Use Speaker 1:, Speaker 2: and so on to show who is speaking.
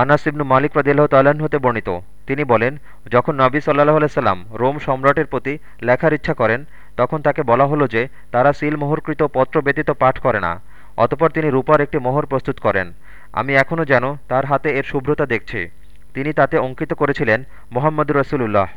Speaker 1: আনাস ইবনু মালিক রদিল্লাহ তাল্লাহ্ন হতে বর্ণিত। তিনি বলেন, যখন নবী সাল্লাহ সাল্লাম রোম সম্রাটের প্রতি লেখার ইচ্ছা করেন, তখন তাকে বলা হলো যে, তারা সিল মোহরকৃত পত্র ব্যতীত পাঠ করে না, অতপর তিনি রূপার একটি মোহর প্রস্তুত করেন। আমি এখনও যেন তার হাতে এর শুভ্রতা দেখছি। তিনি তাতে অঙ্কিত করেছিলেন মোহাম্মদ রসুল্লাহ